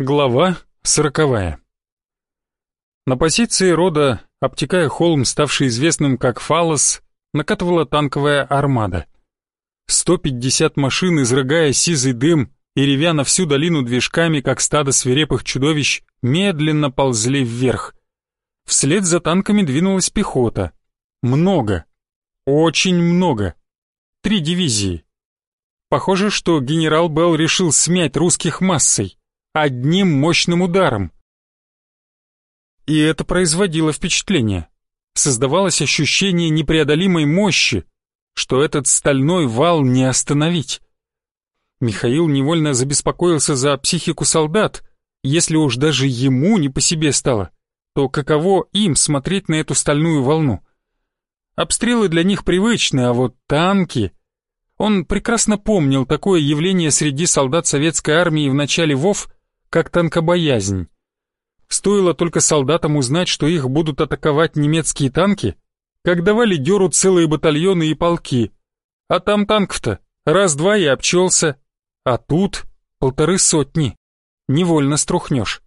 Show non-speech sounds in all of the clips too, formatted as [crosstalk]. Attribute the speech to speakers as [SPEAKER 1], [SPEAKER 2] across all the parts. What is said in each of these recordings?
[SPEAKER 1] Глава сороковая. На позиции рода, обтекая холм, ставший известным как Фалос, накатывала танковая армада. 150 машин, изрыгая сизый дым и ревя на всю долину движками, как стадо свирепых чудовищ, медленно ползли вверх. Вслед за танками двинулась пехота. Много. Очень много. Три дивизии. Похоже, что генерал Белл решил смять русских массой одним мощным ударом. И это производило впечатление. Создавалось ощущение непреодолимой мощи, что этот стальной вал не остановить. Михаил невольно забеспокоился за психику солдат. Если уж даже ему не по себе стало, то каково им смотреть на эту стальную волну? Обстрелы для них привычны, а вот танки... Он прекрасно помнил такое явление среди солдат советской армии в начале ВОВ как танкобоязнь. Стоило только солдатам узнать, что их будут атаковать немецкие танки, как давали дёру целые батальоны и полки. А там танков-то раз-два и обчелся, а тут полторы сотни. Невольно струхнешь.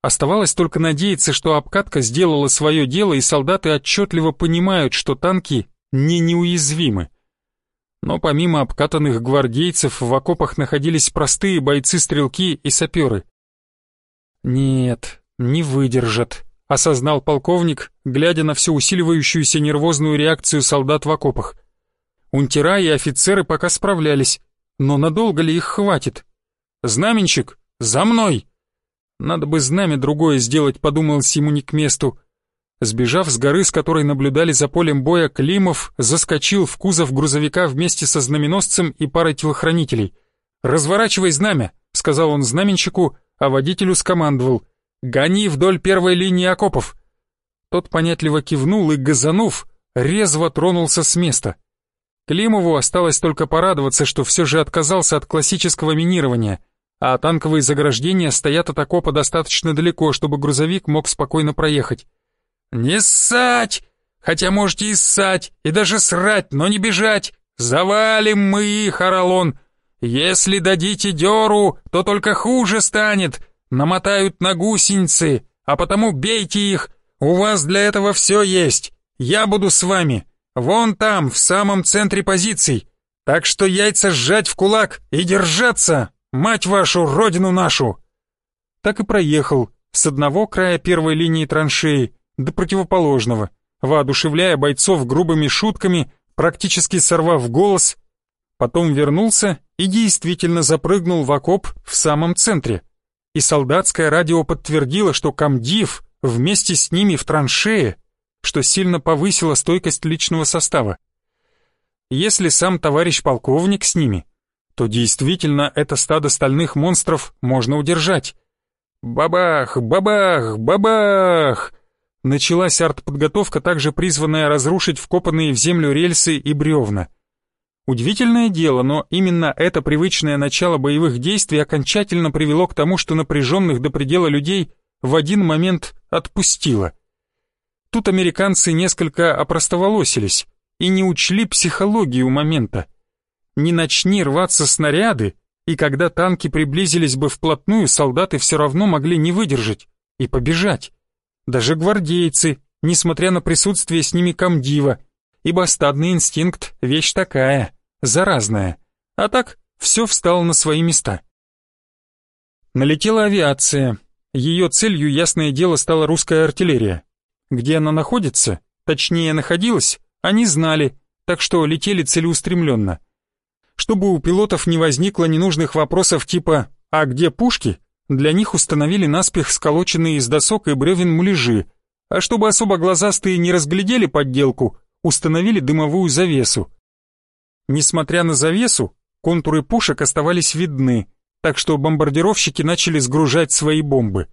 [SPEAKER 1] Оставалось только надеяться, что обкатка сделала свое дело, и солдаты отчетливо понимают, что танки не неуязвимы. Но помимо обкатанных гвардейцев в окопах находились простые бойцы-стрелки и саперы. «Нет, не выдержат», — осознал полковник, глядя на всю усиливающуюся нервозную реакцию солдат в окопах. Унтера и офицеры пока справлялись, но надолго ли их хватит? «Знаменщик, за мной!» Надо бы знамя другое сделать, подумалось ему не к месту. Сбежав с горы, с которой наблюдали за полем боя, Климов заскочил в кузов грузовика вместе со знаменосцем и парой телохранителей. «Разворачивай знамя», — сказал он знаменщику, а водителю скомандовал. «Гони вдоль первой линии окопов». Тот понятливо кивнул и, газанув, резво тронулся с места. Климову осталось только порадоваться, что все же отказался от классического минирования, а танковые заграждения стоят от окопа достаточно далеко, чтобы грузовик мог спокойно проехать. «Не ссать! Хотя можете и ссать, и даже срать, но не бежать! Завалим мы их, Оралон! Если дадите дёру, то только хуже станет! Намотают на гусеницы, а потому бейте их! У вас для этого все есть! Я буду с вами! Вон там, в самом центре позиций! Так что яйца сжать в кулак и держаться! Мать вашу, родину нашу!» Так и проехал, с одного края первой линии траншеи, до противоположного, воодушевляя бойцов грубыми шутками, практически сорвав голос, потом вернулся и действительно запрыгнул в окоп в самом центре. И солдатское радио подтвердило, что комдив вместе с ними в траншее, что сильно повысило стойкость личного состава. Если сам товарищ полковник с ними, то действительно это стадо стальных монстров можно удержать. Бабах, бабах, бабах! Началась артподготовка, также призванная разрушить вкопанные в землю рельсы и бревна. Удивительное дело, но именно это привычное начало боевых действий окончательно привело к тому, что напряженных до предела людей в один момент отпустило. Тут американцы несколько опростоволосились и не учли психологию момента. Не начни рваться снаряды, и когда танки приблизились бы вплотную, солдаты все равно могли не выдержать и побежать даже гвардейцы, несмотря на присутствие с ними комдива, ибо стадный инстинкт — вещь такая, заразная. А так все встало на свои места. Налетела авиация. Ее целью, ясное дело, стала русская артиллерия. Где она находится, точнее находилась, они знали, так что летели целеустремленно. Чтобы у пилотов не возникло ненужных вопросов типа «А где пушки?», для них установили наспех сколоченные из досок и бревен муляжи, а чтобы особо глазастые не разглядели подделку, установили дымовую завесу. Несмотря на завесу, контуры пушек оставались видны, так что бомбардировщики начали сгружать свои бомбы.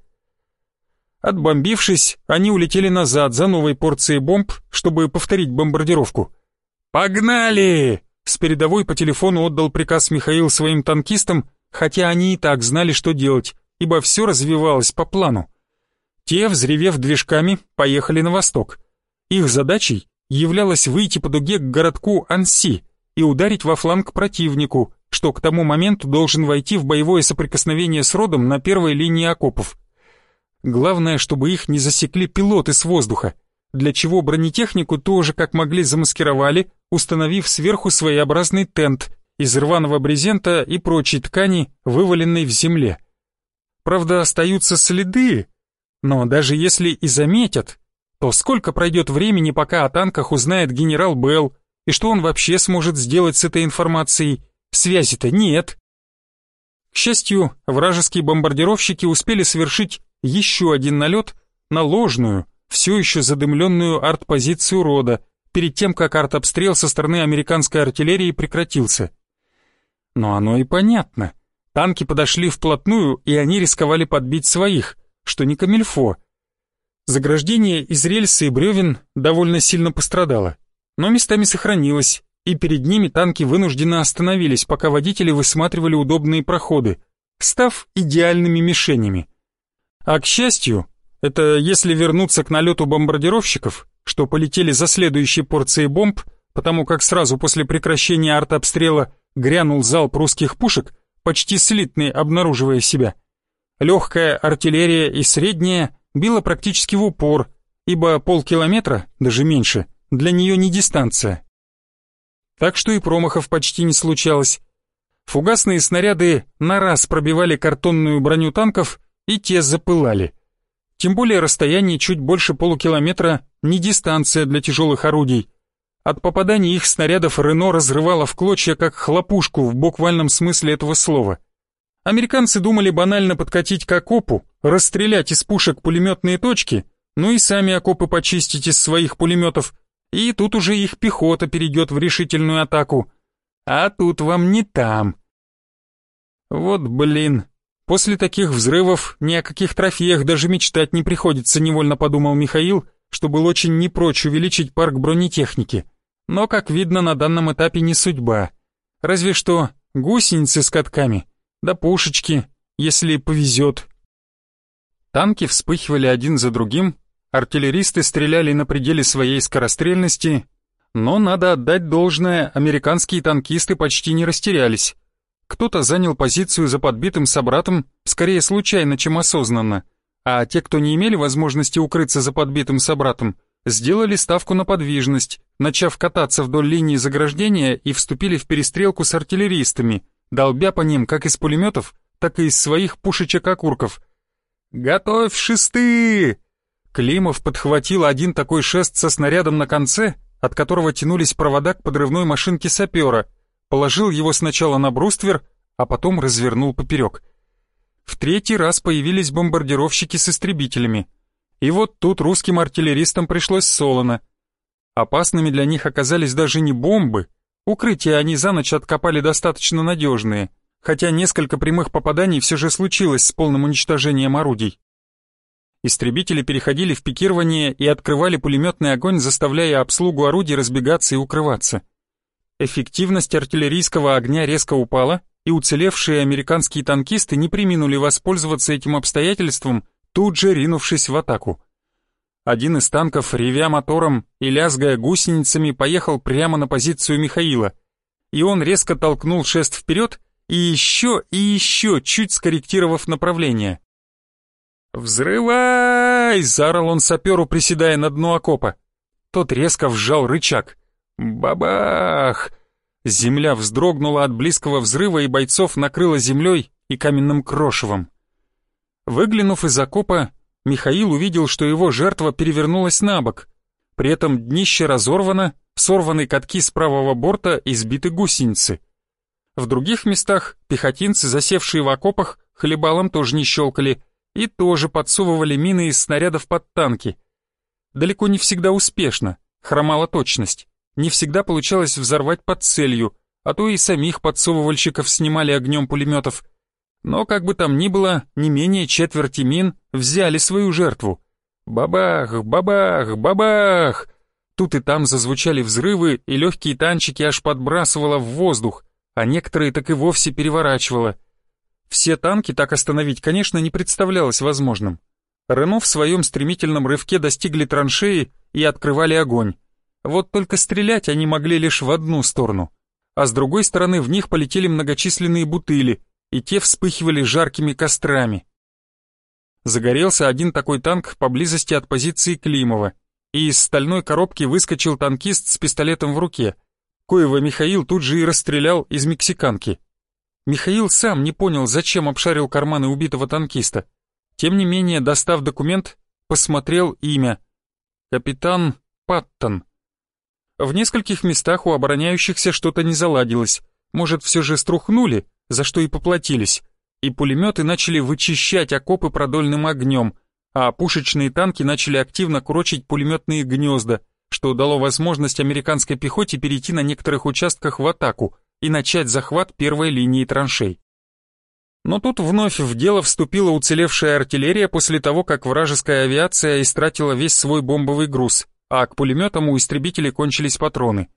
[SPEAKER 1] Отбомбившись, они улетели назад за новой порцией бомб, чтобы повторить бомбардировку. «Погнали!» С передовой по телефону отдал приказ Михаил своим танкистам, хотя они и так знали, что делать ибо все развивалось по плану. Те, взревев движками, поехали на восток. Их задачей являлось выйти по дуге к городку Анси и ударить во фланг противнику, что к тому моменту должен войти в боевое соприкосновение с родом на первой линии окопов. Главное, чтобы их не засекли пилоты с воздуха, для чего бронетехнику тоже как могли замаскировали, установив сверху своеобразный тент из рваного брезента и прочей ткани, вываленной в земле. Правда, остаются следы, но даже если и заметят, то сколько пройдет времени, пока о танках узнает генерал Белл, и что он вообще сможет сделать с этой информацией? Связи-то нет. К счастью, вражеские бомбардировщики успели совершить еще один налет на ложную, все еще задымленную артпозицию рода, перед тем, как артобстрел со стороны американской артиллерии прекратился. Но оно и понятно. Танки подошли вплотную, и они рисковали подбить своих, что не камильфо. Заграждение из рельсы и бревен довольно сильно пострадало, но местами сохранилось, и перед ними танки вынужденно остановились, пока водители высматривали удобные проходы, став идеальными мишенями. А к счастью, это если вернуться к налету бомбардировщиков, что полетели за следующей порцией бомб, потому как сразу после прекращения артобстрела грянул залп русских пушек, почти слитный, обнаруживая себя. Легкая артиллерия и средняя била практически в упор, ибо полкилометра, даже меньше, для нее не дистанция. Так что и промахов почти не случалось. Фугасные снаряды на раз пробивали картонную броню танков, и те запылали. Тем более расстояние чуть больше полукилометра не дистанция для тяжелых орудий. От попаданий их снарядов Рено разрывало в клочья, как хлопушку в буквальном смысле этого слова. Американцы думали банально подкатить к окопу, расстрелять из пушек пулеметные точки, ну и сами окопы почистить из своих пулеметов, и тут уже их пехота перейдет в решительную атаку. А тут вам не там. Вот блин, После таких взрывов ни о каких трофеях даже мечтать не приходится, невольно подумал Михаил, что был очень не прочь увеличить парк бронетехники. Но, как видно, на данном этапе не судьба. Разве что гусеницы с катками, да пушечки, если повезет. Танки вспыхивали один за другим, артиллеристы стреляли на пределе своей скорострельности, но, надо отдать должное, американские танкисты почти не растерялись. Кто-то занял позицию за подбитым собратом, скорее случайно, чем осознанно, а те, кто не имели возможности укрыться за подбитым собратом, сделали ставку на подвижность, начав кататься вдоль линии заграждения и вступили в перестрелку с артиллеристами, долбя по ним как из пулеметов, так и из своих пушечек-окурков. «Готовь шесты!» Климов подхватил один такой шест со снарядом на конце, от которого тянулись провода к подрывной машинке сапера — положил его сначала на бруствер, а потом развернул поперек. В третий раз появились бомбардировщики с истребителями. И вот тут русским артиллеристам пришлось солоно. Опасными для них оказались даже не бомбы, укрытия они за ночь откопали достаточно надежные, хотя несколько прямых попаданий все же случилось с полным уничтожением орудий. Истребители переходили в пикирование и открывали пулеметный огонь, заставляя обслугу орудий разбегаться и укрываться. Эффективность артиллерийского огня резко упала, и уцелевшие американские танкисты не приминули воспользоваться этим обстоятельством, тут же ринувшись в атаку. Один из танков, ревя мотором и лязгая гусеницами, поехал прямо на позицию Михаила, и он резко толкнул шест вперед и еще и еще, чуть скорректировав направление. «Взрывай!» — заорал он саперу, приседая на дно окопа. Тот резко вжал рычаг. Бабах! Земля вздрогнула от близкого взрыва и бойцов накрыла землей и каменным крошевом. Выглянув из окопа, Михаил увидел, что его жертва перевернулась на бок. При этом днище разорвано, сорваны катки с правого борта и сбиты гусеницы. В других местах пехотинцы, засевшие в окопах, хлебалом тоже не щелкали и тоже подсовывали мины из снарядов под танки. Далеко не всегда успешно, хромала точность не всегда получалось взорвать под целью, а то и самих подсовывальщиков снимали огнем пулеметов. Но как бы там ни было, не менее четверти мин взяли свою жертву. Бабах, бабах, бабах! Тут и там зазвучали взрывы, и легкие танчики аж подбрасывало в воздух, а некоторые так и вовсе переворачивало. Все танки так остановить, конечно, не представлялось возможным. Рено в своем стремительном рывке достигли траншеи и открывали огонь. Вот только стрелять они могли лишь в одну сторону. а с другой стороны в них полетели многочисленные бутыли, и те вспыхивали жаркими кострами. Загорелся один такой танк поблизости от позиции Климова, и из стальной коробки выскочил танкист с пистолетом в руке, коего Михаил тут же и расстрелял из мексиканки. Михаил сам не понял, зачем обшарил карманы убитого танкиста. Тем не менее, достав документ, посмотрел имя. Капитан Паттон. В нескольких местах у обороняющихся что-то не заладилось. Может, все же струхнули, за что и поплатились. И пулеметы начали вычищать окопы продольным огнем, а пушечные танки начали активно курочить пулеметные гнезда, что дало возможность американской пехоте перейти на некоторых участках в атаку и начать захват первой линии траншей. Но тут вновь в дело вступила уцелевшая артиллерия после того, как вражеская авиация истратила весь свой бомбовый груз, а к пулеметам у истребителей кончились патроны.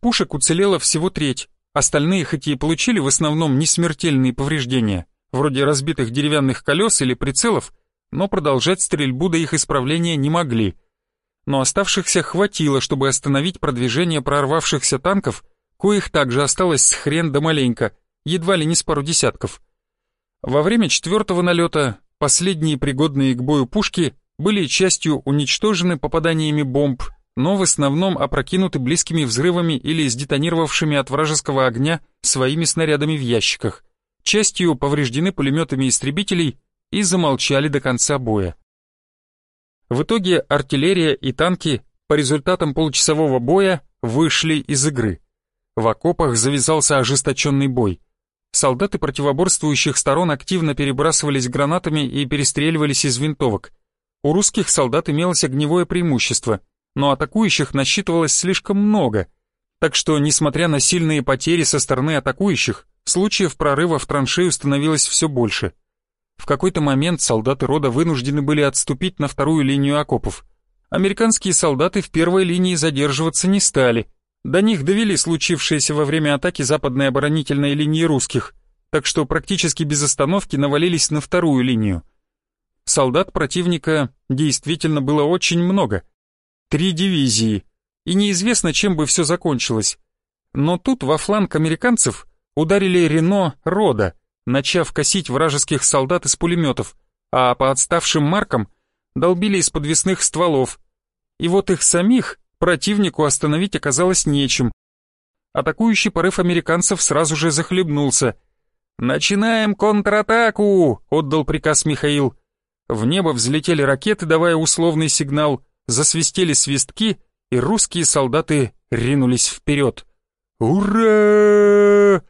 [SPEAKER 1] Пушек уцелело всего треть, остальные хоть и получили в основном несмертельные повреждения, вроде разбитых деревянных колес или прицелов, но продолжать стрельбу до их исправления не могли. Но оставшихся хватило, чтобы остановить продвижение прорвавшихся танков, коих также осталось с хрен да маленько, едва ли не с пару десятков. Во время четвертого налета последние пригодные к бою пушки были частью уничтожены попаданиями бомб, но в основном опрокинуты близкими взрывами или сдетонировавшими от вражеского огня своими снарядами в ящиках, частью повреждены пулеметами истребителей и замолчали до конца боя. В итоге артиллерия и танки по результатам получасового боя вышли из игры. В окопах завязался ожесточенный бой. Солдаты противоборствующих сторон активно перебрасывались гранатами и перестреливались из винтовок. У русских солдат имелось огневое преимущество, но атакующих насчитывалось слишком много, так что, несмотря на сильные потери со стороны атакующих, случаев прорыва в траншею становилось все больше. В какой-то момент солдаты рода вынуждены были отступить на вторую линию окопов. Американские солдаты в первой линии задерживаться не стали. До них довели случившееся во время атаки западной оборонительной линии русских, так что практически без остановки навалились на вторую линию. Солдат противника действительно было очень много. Три дивизии, и неизвестно, чем бы все закончилось. Но тут во фланг американцев ударили Рено Рода, начав косить вражеских солдат из пулеметов, а по отставшим маркам долбили из подвесных стволов. И вот их самих противнику остановить оказалось нечем. Атакующий порыв американцев сразу же захлебнулся. «Начинаем контратаку!» — отдал приказ Михаил. В небо взлетели ракеты, давая условный сигнал, засвистели свистки, и русские солдаты ринулись вперед. «Ура!»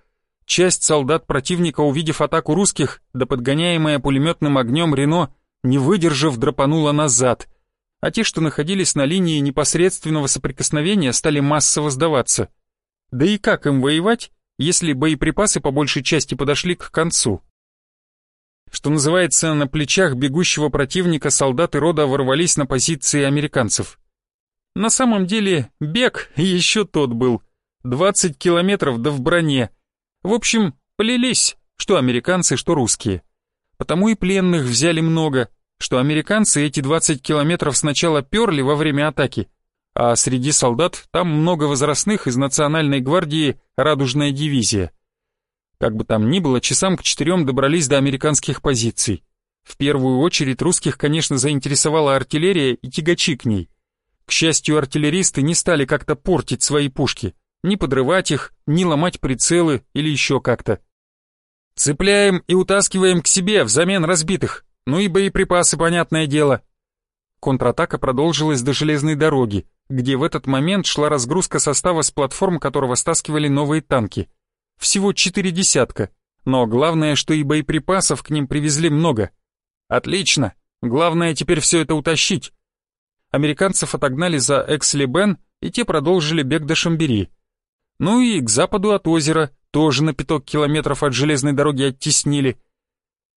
[SPEAKER 1] Часть солдат противника, увидев атаку русских, да подгоняемая пулеметным огнем Рено, не выдержав, драпанула назад, а те, что находились на линии непосредственного соприкосновения, стали массово сдаваться. Да и как им воевать, если боеприпасы по большей части подошли к концу? Что называется, на плечах бегущего противника солдаты рода ворвались на позиции американцев. На самом деле, бег [laughs] еще тот был. 20 километров да в броне — в общем, полились, что американцы, что русские. Потому и пленных взяли много, что американцы эти 20 километров сначала перли во время атаки, а среди солдат там много возрастных из Национальной гвардии «Радужная дивизия». Как бы там ни было, часам к четырем добрались до американских позиций. В первую очередь русских, конечно, заинтересовала артиллерия и тягачи к ней. К счастью, артиллеристы не стали как-то портить свои пушки – ни подрывать их, ни ломать прицелы или еще как-то. Цепляем и утаскиваем к себе взамен разбитых, ну и боеприпасы, понятное дело. Контратака продолжилась до железной дороги, где в этот момент шла разгрузка состава с платформ, которого стаскивали новые танки. Всего четыре десятка, но главное, что и боеприпасов к ним привезли много. Отлично, главное теперь все это утащить. Американцев отогнали за Эксли-Бен, и те продолжили бег до Шамбери. Ну и к западу от озера, тоже на пяток километров от железной дороги оттеснили.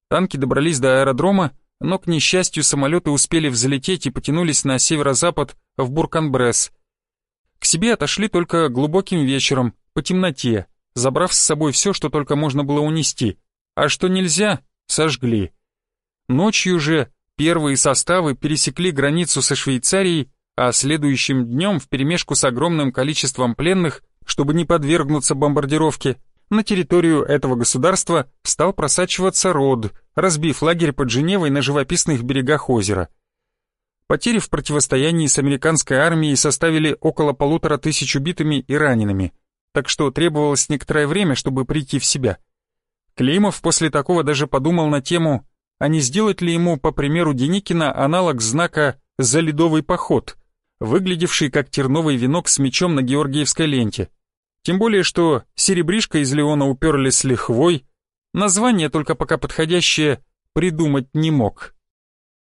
[SPEAKER 1] Танки добрались до аэродрома, но, к несчастью, самолеты успели взлететь и потянулись на северо-запад в Бурканбрес. К себе отошли только глубоким вечером, по темноте, забрав с собой все, что только можно было унести, а что нельзя, сожгли. Ночью же первые составы пересекли границу со Швейцарией, а следующим днем вперемешку с огромным количеством пленных чтобы не подвергнуться бомбардировке, на территорию этого государства стал просачиваться род, разбив лагерь под Женевой на живописных берегах озера. Потери в противостоянии с американской армией составили около полутора тысяч убитыми и ранеными, так что требовалось некоторое время, чтобы прийти в себя. Клеймов после такого даже подумал на тему, а не сделать ли ему, по примеру Деникина, аналог знака «За ледовый поход», выглядевший как терновый венок с мечом на георгиевской ленте. Тем более, что серебришка из Леона уперли с лихвой, название только пока подходящее придумать не мог.